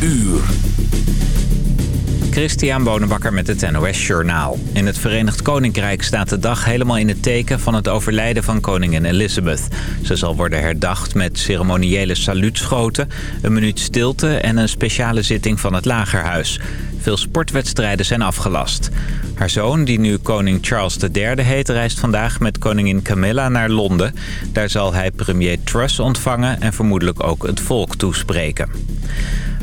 uur. Christian Bonenbakker met het NOS Journaal. In het Verenigd Koninkrijk staat de dag helemaal in het teken van het overlijden van koningin Elizabeth. Ze zal worden herdacht met ceremoniële saluutschoten, een minuut stilte en een speciale zitting van het Lagerhuis. Veel sportwedstrijden zijn afgelast. Haar zoon, die nu koning Charles III heet, reist vandaag met koningin Camilla naar Londen. Daar zal hij premier Truss ontvangen en vermoedelijk ook het volk toespreken.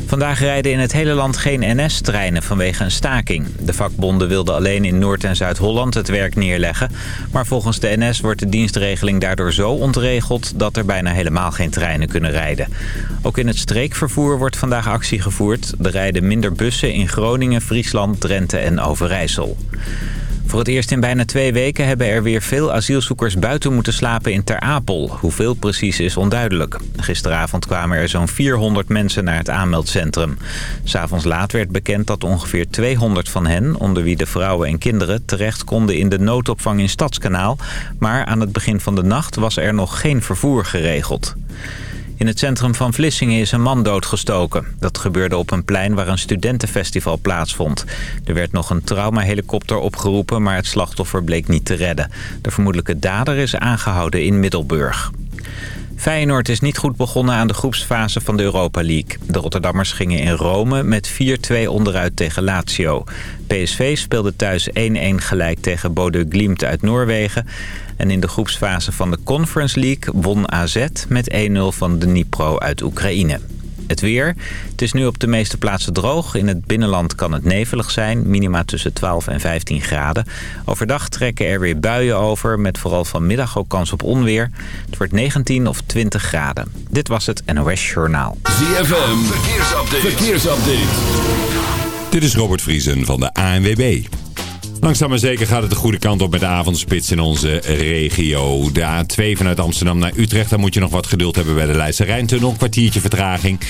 Vandaag rijden in het hele land geen NS-treinen vanwege een staking. De vakbonden wilden alleen in Noord- en Zuid-Holland het werk neerleggen. Maar volgens de NS wordt de dienstregeling daardoor zo ontregeld... dat er bijna helemaal geen treinen kunnen rijden. Ook in het streekvervoer wordt vandaag actie gevoerd. Er rijden minder bussen in Groningen, Friesland, Drenthe en Overijssel. Voor het eerst in bijna twee weken hebben er weer veel asielzoekers buiten moeten slapen in Ter Apel. Hoeveel precies is onduidelijk. Gisteravond kwamen er zo'n 400 mensen naar het aanmeldcentrum. S'avonds laat werd bekend dat ongeveer 200 van hen, onder wie de vrouwen en kinderen, terecht konden in de noodopvang in Stadskanaal. Maar aan het begin van de nacht was er nog geen vervoer geregeld. In het centrum van Vlissingen is een man doodgestoken. Dat gebeurde op een plein waar een studentenfestival plaatsvond. Er werd nog een traumahelikopter opgeroepen, maar het slachtoffer bleek niet te redden. De vermoedelijke dader is aangehouden in Middelburg. Feyenoord is niet goed begonnen aan de groepsfase van de Europa League. De Rotterdammers gingen in Rome met 4-2 onderuit tegen Lazio. PSV speelde thuis 1-1 gelijk tegen Bodø Glimt uit Noorwegen. En in de groepsfase van de Conference League won AZ met 1-0 van de Dnipro uit Oekraïne. Het weer. Het is nu op de meeste plaatsen droog. In het binnenland kan het nevelig zijn. Minima tussen 12 en 15 graden. Overdag trekken er weer buien over. Met vooral vanmiddag ook kans op onweer. Het wordt 19 of 20 graden. Dit was het NOS Journaal. ZFM. Verkeersupdate. Verkeersupdate. Dit is Robert Vriesen van de ANWB. Langzaam maar zeker gaat het de goede kant op met de avondspits in onze regio. De A2 vanuit Amsterdam naar Utrecht. Daar moet je nog wat geduld hebben bij de Leidse Rijntunnel. Kwartiertje vertraging.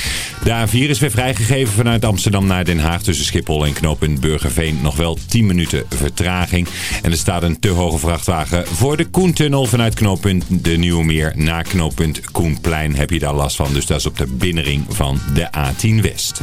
De A4 is weer vrijgegeven vanuit Amsterdam naar Den Haag. Tussen Schiphol en knooppunt Burgerveen nog wel 10 minuten vertraging. En er staat een te hoge vrachtwagen voor de Koentunnel. Vanuit knooppunt De Nieuwe Meer naar knooppunt Koenplein heb je daar last van. Dus dat is op de binnenring van de A10 West.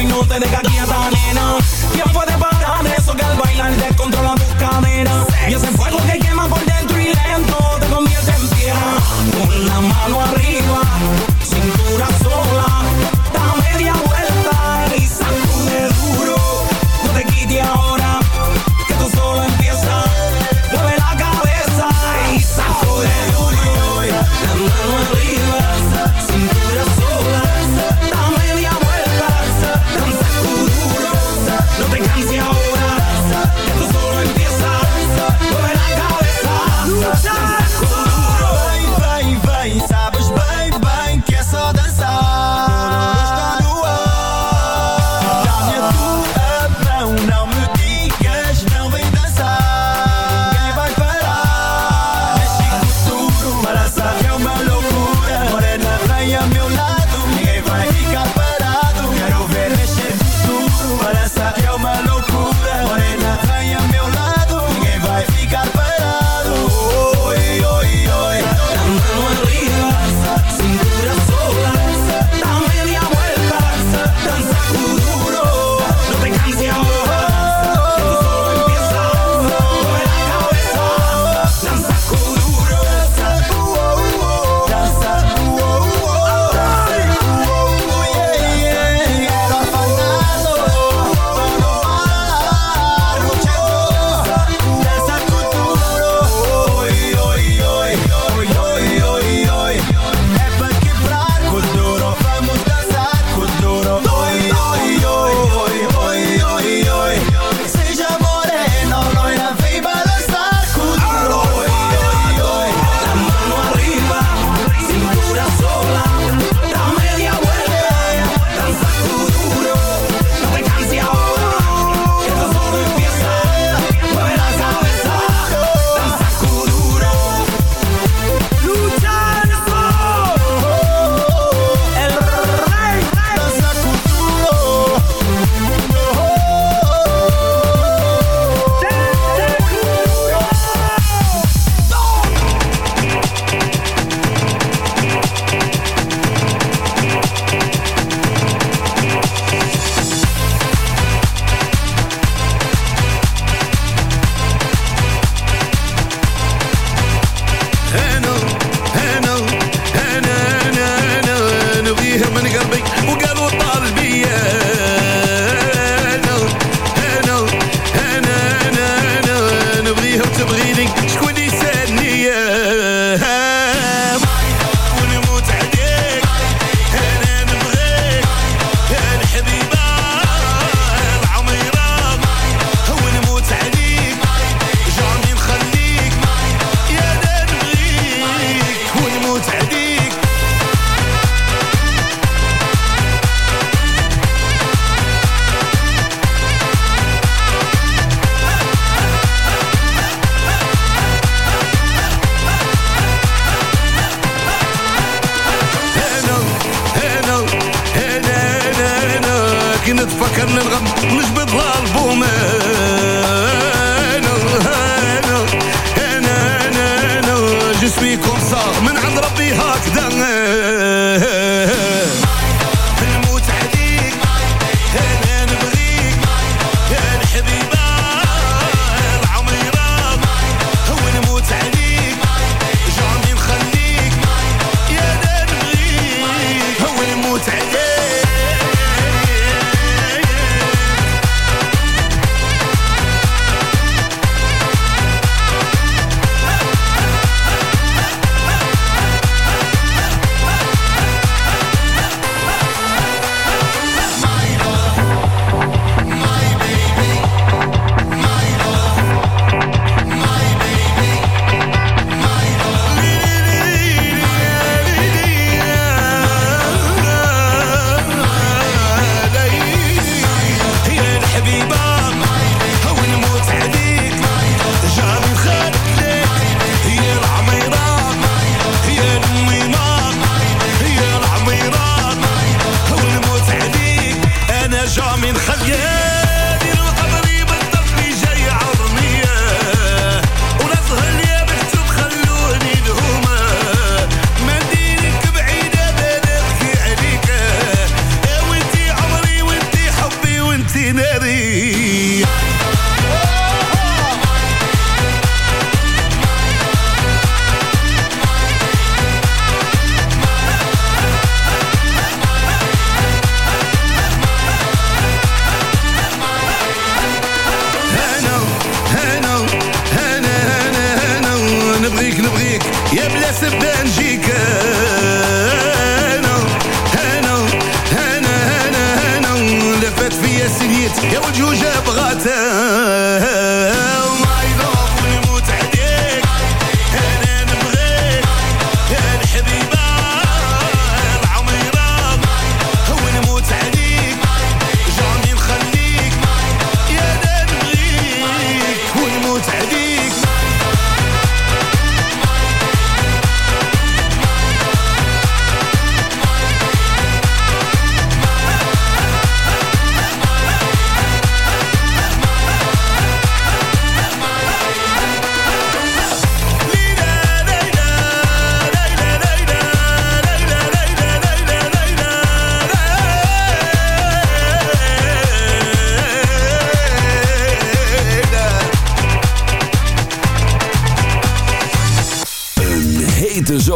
y no te deja quieta, nena. ¿Quién puede parar eso que al bailar descontrola tus caderas? Y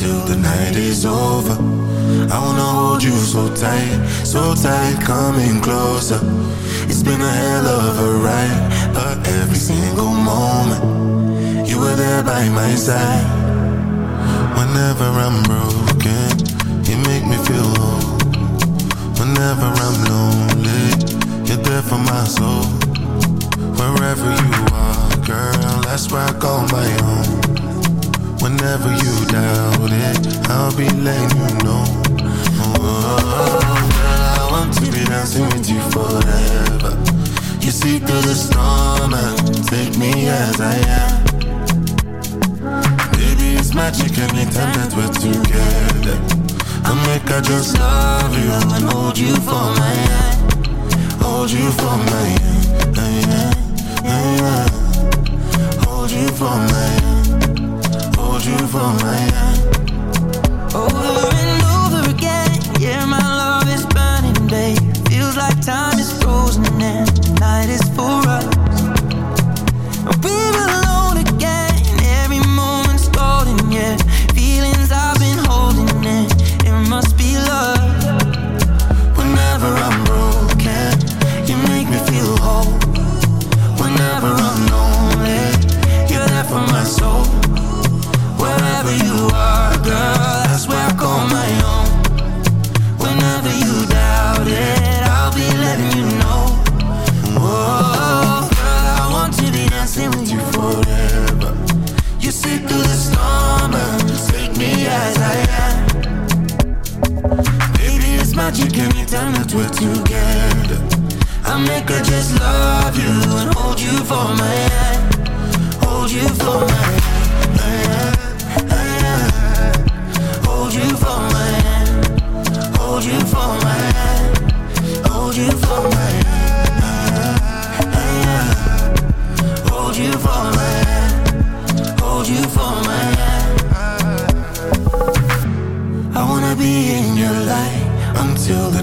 Until the night is over. I wanna hold you so tight, so tight, coming closer. It's been a hell of a ride, but every single moment you were there by my side. Whenever I'm broken, you make me feel whole. Whenever I'm lonely, you're there for my soul. Wherever you are, girl, that's where I call my own. Whenever you doubt it, I'll be letting you know. Oh, girl, I want to be dancing with you forever. You see through the storm and take me as I am. Baby, it's magic anytime that we're together. I make I just love you and hold you for my hand. Hold you for my hand. Hold you for my hand. For my. Over and over again, yeah, my love is burning, babe. Feels like time is frozen and the night is for Baby, it's magic anytime that we're together. I make her just love you and hold you for my hand. Hold you for my hand. Hold you for my hand. Hold you for my hand. Hold you for my hand.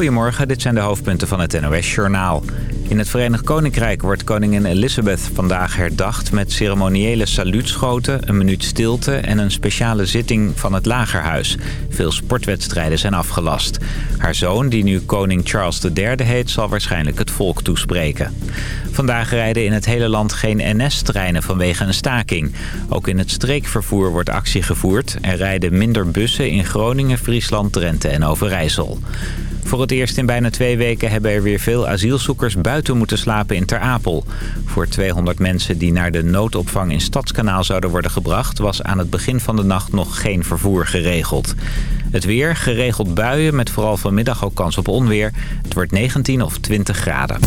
Goedemorgen, dit zijn de hoofdpunten van het NOS-journaal. In het Verenigd Koninkrijk wordt koningin Elizabeth vandaag herdacht... met ceremoniële saluutschoten, een minuut stilte... en een speciale zitting van het Lagerhuis. Veel sportwedstrijden zijn afgelast. Haar zoon, die nu koning Charles III heet... zal waarschijnlijk het volk toespreken. Vandaag rijden in het hele land geen NS-treinen vanwege een staking. Ook in het streekvervoer wordt actie gevoerd. Er rijden minder bussen in Groningen, Friesland, Drenthe en Overijssel. Voor het eerst in bijna twee weken hebben er weer veel asielzoekers buiten moeten slapen in Ter Apel. Voor 200 mensen die naar de noodopvang in Stadskanaal zouden worden gebracht... was aan het begin van de nacht nog geen vervoer geregeld. Het weer, geregeld buien met vooral vanmiddag ook kans op onweer. Het wordt 19 of 20 graden.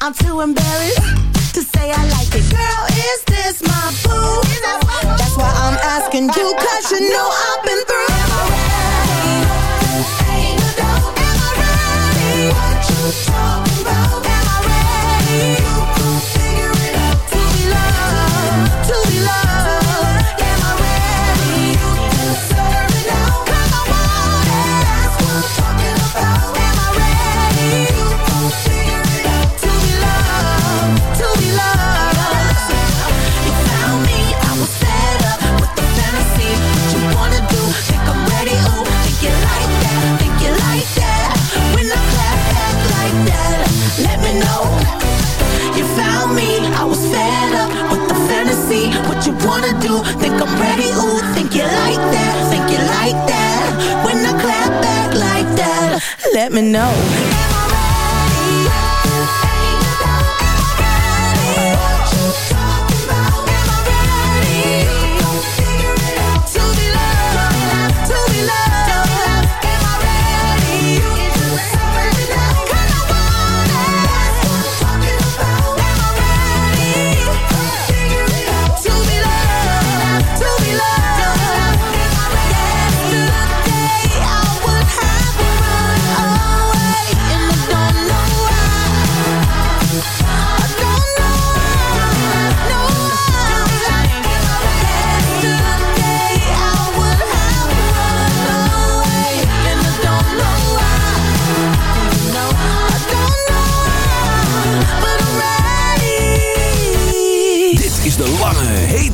I'm too embarrassed to say I like it. Girl, is this my boo? That's why I'm asking you, cause you know I've been through. me know.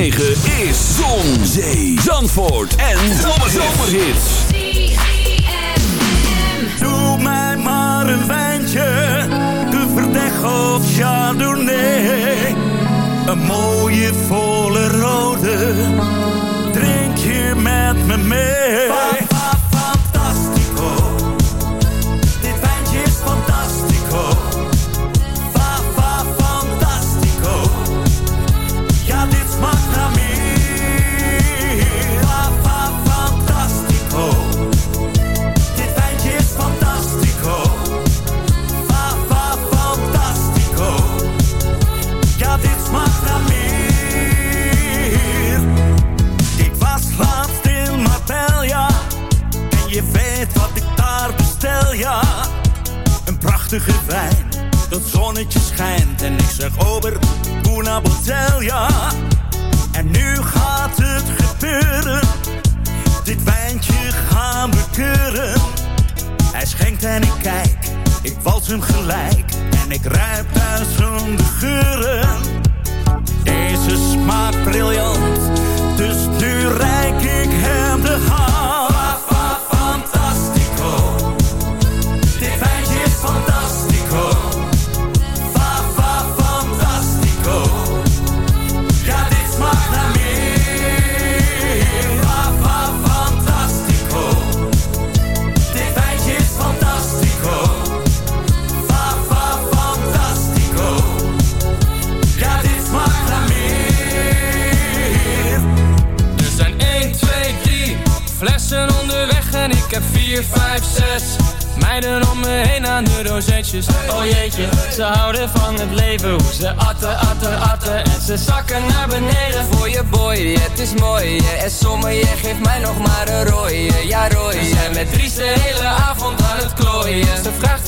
9.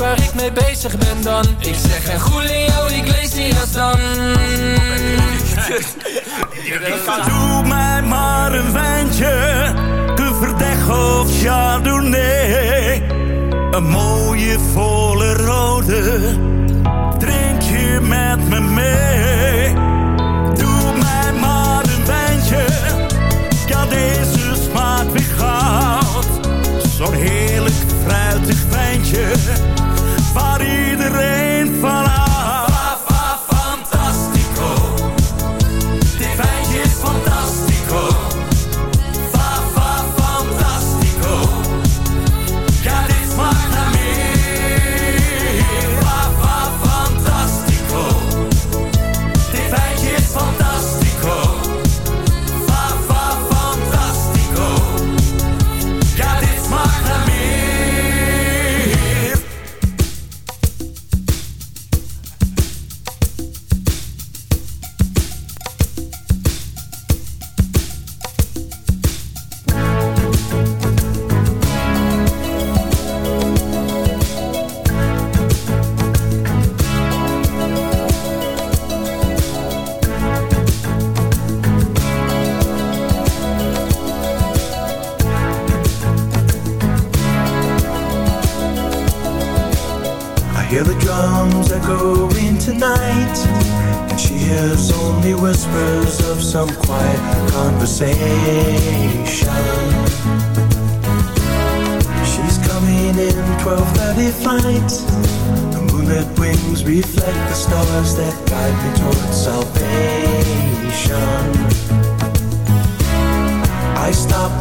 waar ik mee bezig ben dan? Ik zeg en Julio Iglesias dan. Doe mij maar een wijntje De verdag of nee. Een mooie volle rode Drink je met me mee. Doe mij maar een wijntje Ja deze smaakt weer goud. Zo'n heerlijk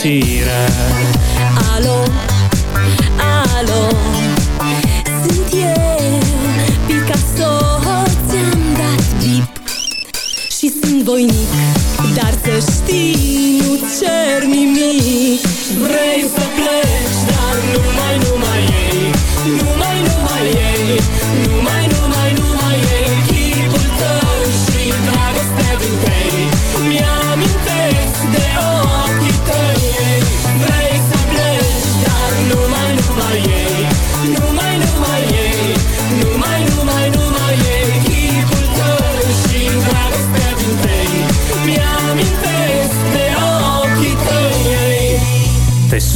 Fericirea Alo, alo Sunt eu, Picasso Ți-am dat bip Și sunt voinic Dar să știi, nu cer nimic. Vrei să pleci, dar numai,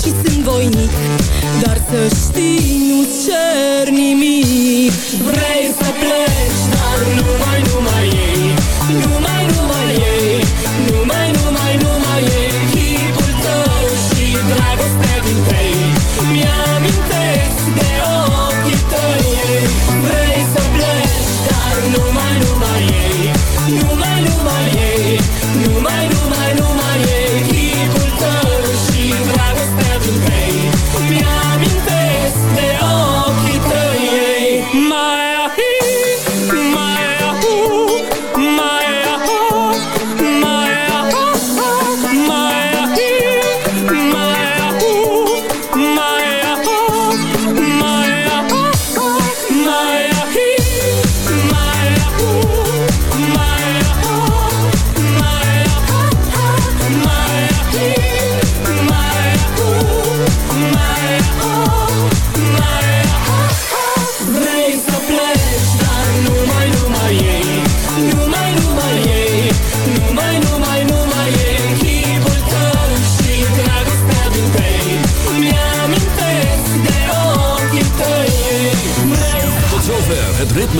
Și sunt voinic Dar să știi, nu cer nimic. Vrei să pleci, dar numai, numai